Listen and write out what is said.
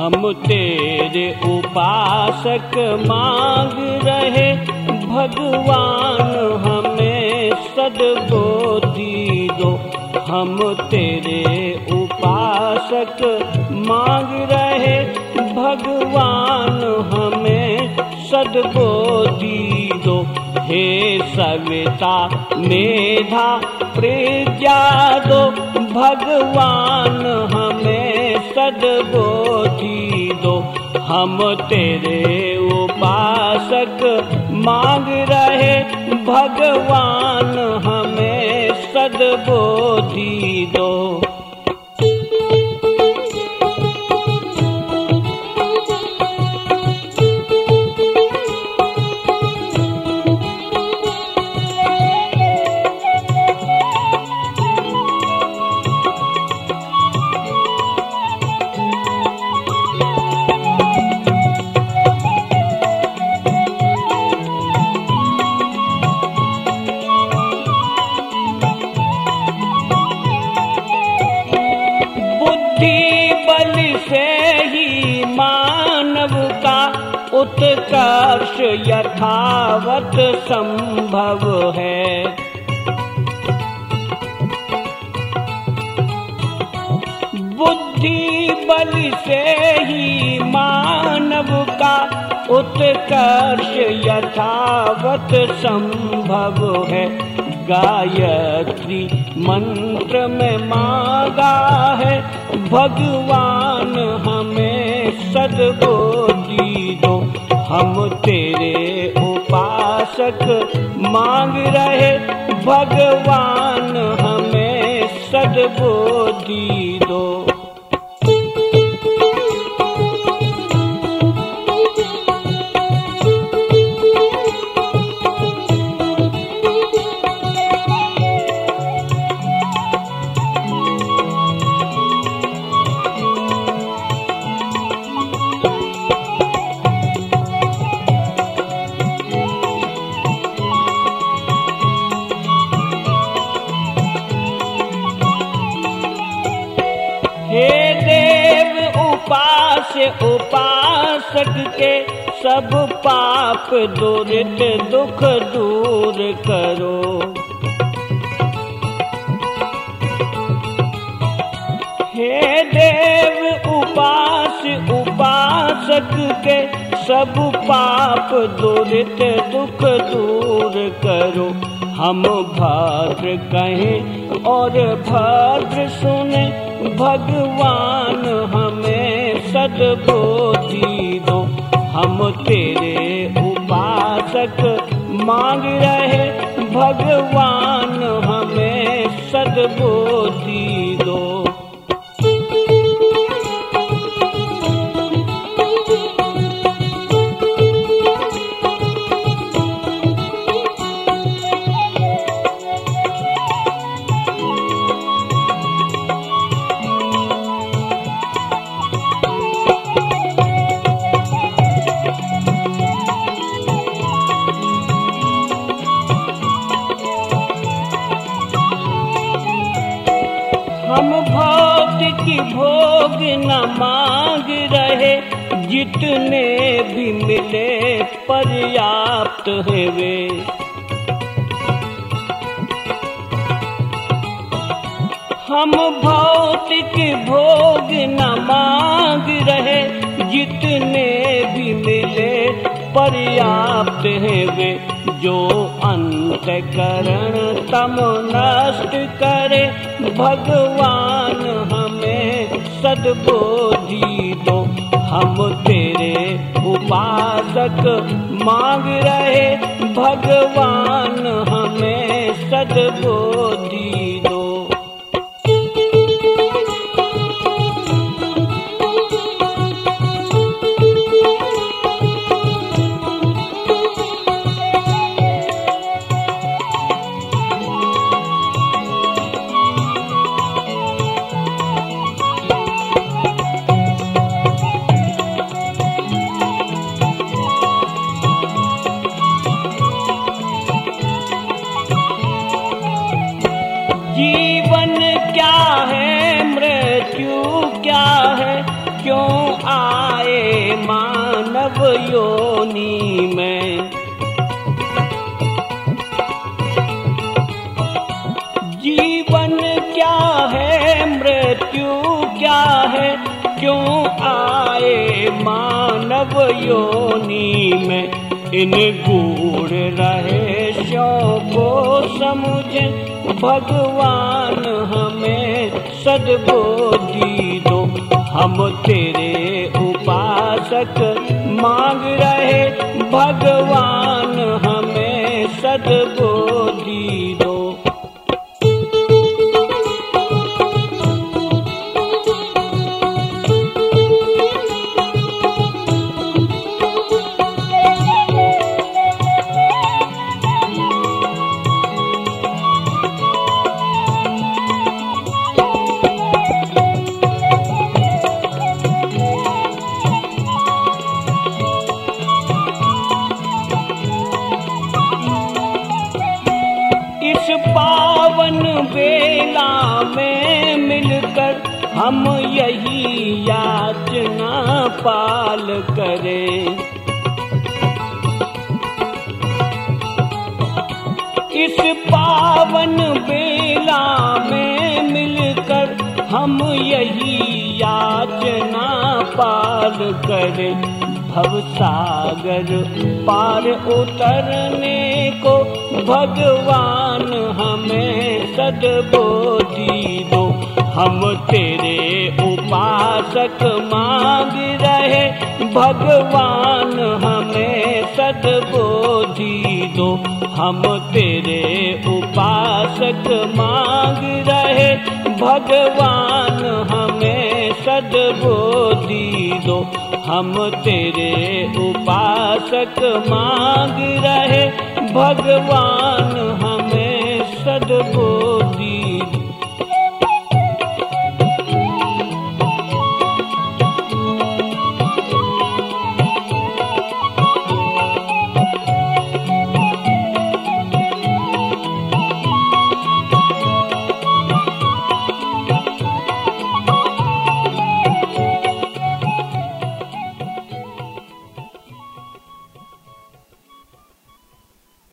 हम तेरे उपासक मांग रहे, भगवान हमें सदबोधी दो। हम तेरे उपासक मांग रहे, भगवान हमें सदबोधी दो। हे सविता मेधा प्रज्ञा दो, भगवान हमें हम तेरे उपासक मांग रहे भगवान हमें सदबोधि दो। उत्कर्ष यथावत संभव है। बुद्धि बल से ही मानव का उत्कर्ष यथावत संभव है। गायत्री मंत्र में मांगा है, भगवान हमें दो हम तेरे उपासक मांग रहे भगवान हमें सदबुद्धि दो। उपासक के सब पाप दुरित दुख दूर करो। हे देव उपास, उपासक के सब पाप दुरित दुख दूर करो। हम भद्र कहें और भद्र सुने, भगवान हमें सदबोधी दो। हम तेरे उपासक मांग रहे। भगवान हमें सदबोधी भोग न मांग रहे, जितने भी मिले पर्याप्त है वे। हम भौतिक भोग न मांग रहे, जितने भी मिले पर्याप्त है वे। जो अंतकरण तम नष्ट करे, भगवान सदबोधी दो हम तेरे उपासक मांग रहे। भगवान हमें सदबोधी मानव योनी में। जीवन क्या है, मृत्यु क्या है, क्यों आए मानव योनी में? इन गूढ़ रहस्यों को समझे, भगवान हमें सदबोधी दो। हम तेरे उपासक मांग रहे भगवान हमें सदबोधि दो। पावन बेला में मिलकर हम यही याचना पाल करें। इस पावन बेला में मिलकर हम यही याचना पाल करें। भवसागर पार उतरने भगवान हमें सदबोधी दो। हम तेरे उपासक मांग रहे। भगवान हमें सदबोधी दो। हम तेरे उपासक मांग रहे। भगवान हमें सदबोधी दो। हम तेरे उपासक मांग रहे। भगवान हमें सदबोधी।